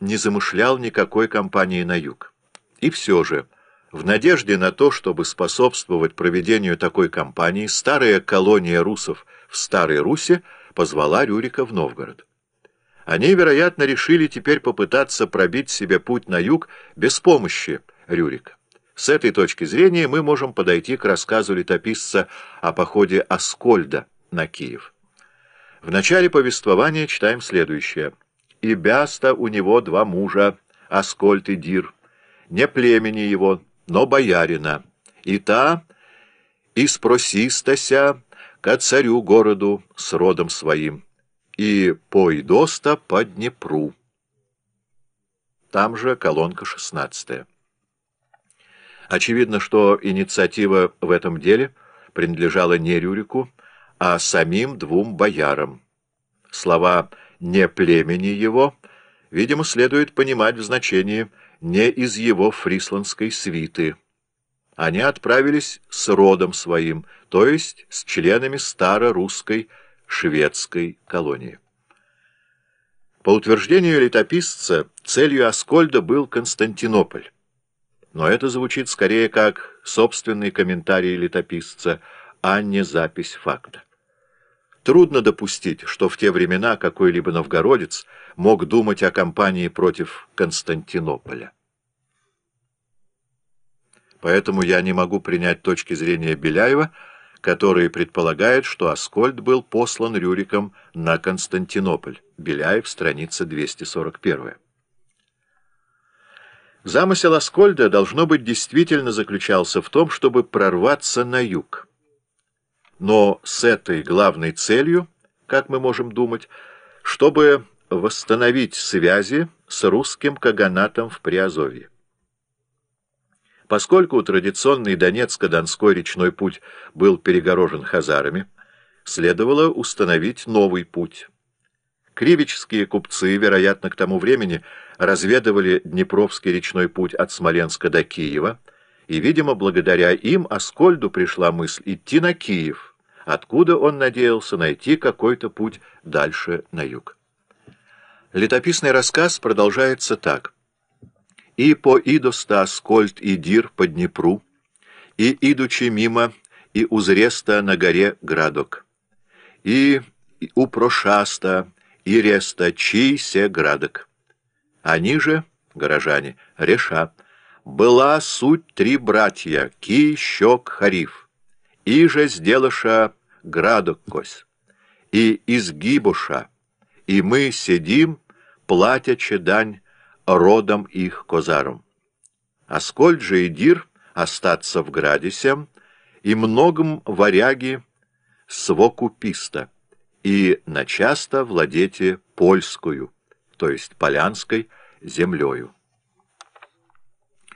не замышлял никакой кампании на юг. И все же, в надежде на то, чтобы способствовать проведению такой кампании, старая колония русов в Старой Руси позвала Рюрика в Новгород. Они, вероятно, решили теперь попытаться пробить себе путь на юг без помощи Рюрика. С этой точки зрения мы можем подойти к рассказу летописца о походе Аскольда на Киев. В начале повествования читаем следующее. «И Бяста у него два мужа, Аскольд и Дир, не племени его, но боярина, и та из Просистася ко царю городу с родом своим, и Пойдоста по Днепру». Там же колонка шестнадцатая. Очевидно, что инициатива в этом деле принадлежала не Рюрику, а самим двум боярам. Слова «не племени его», видимо, следует понимать в значении «не из его фрисландской свиты». Они отправились с родом своим, то есть с членами старорусской шведской колонии. По утверждению летописца, целью Аскольда был Константинополь. Но это звучит скорее как собственный комментарий летописца, а не запись факта. Трудно допустить, что в те времена какой-либо новгородец мог думать о кампании против Константинополя. Поэтому я не могу принять точки зрения Беляева, который предполагает, что Аскольд был послан Рюриком на Константинополь. Беляев, страница 241. Замысел Аскольда, должно быть, действительно заключался в том, чтобы прорваться на юг. Но с этой главной целью, как мы можем думать, чтобы восстановить связи с русским каганатом в Приазовье. Поскольку традиционный Донецко-Донской речной путь был перегорожен хазарами, следовало установить новый путь. Кривические купцы, вероятно, к тому времени разведывали Днепровский речной путь от Смоленска до Киева, и, видимо, благодаря им Аскольду пришла мысль идти на Киев, откуда он надеялся найти какой-то путь дальше на юг. Летописный рассказ продолжается так. «И по идоста Аскольд и Дир по Днепру, и идучи мимо, и узреста на горе Градок, и у Прошаста, и реста чий се Градок. Они же, горожане, реша, была суть три братья, Ки, Щек, Хариф, и же сделаша градок кось, и изгибуша, и мы сидим, платячи дань родом их козаром. Аскольд же и Дир остаться в градисе, и многом варяги свокуписта, и начасто владете польскую, то есть полянской, землею.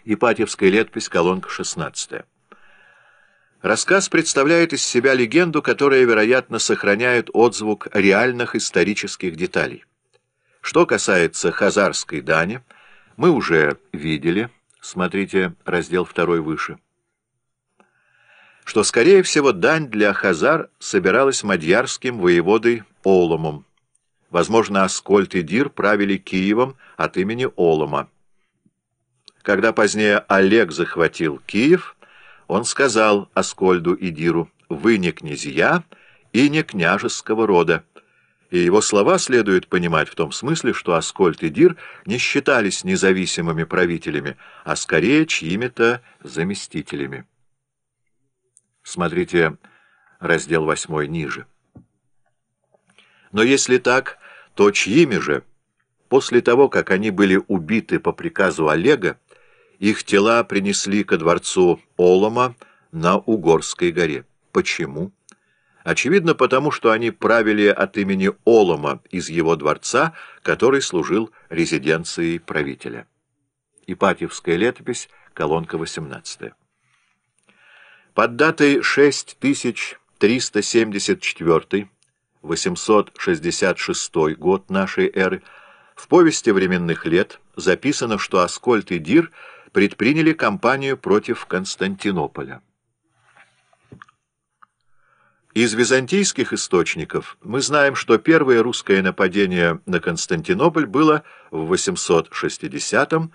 Ипатьевская летопись, колонка 16. Рассказ представляет из себя легенду, которая, вероятно, сохраняет отзвук реальных исторических деталей. Что касается хазарской дани, мы уже видели, смотрите раздел 2 выше, что, скорее всего, дань для хазар собиралась мадьярским воеводой Оломом. Возможно, Аскольд и Дир правили Киевом от имени Олома. Когда позднее Олег захватил Киев, он сказал Аскольду и Диру, «Вы не князья и не княжеского рода». И его слова следует понимать в том смысле, что Аскольд и Дир не считались независимыми правителями, а скорее чьими-то заместителями. Смотрите раздел 8 ниже. Но если так, то чьими же, после того, как они были убиты по приказу Олега, их тела принесли ко дворцу Олома на Угорской горе. Почему? Очевидно, потому что они правили от имени Олома из его дворца, который служил резиденцией правителя. Ипатьевская летопись, колонка 18. Под датой 6374 866 год нашей эры, в повести временных лет записано, что Аскольд и Дир предприняли кампанию против Константинополя. Из византийских источников мы знаем, что первое русское нападение на Константинополь было в 860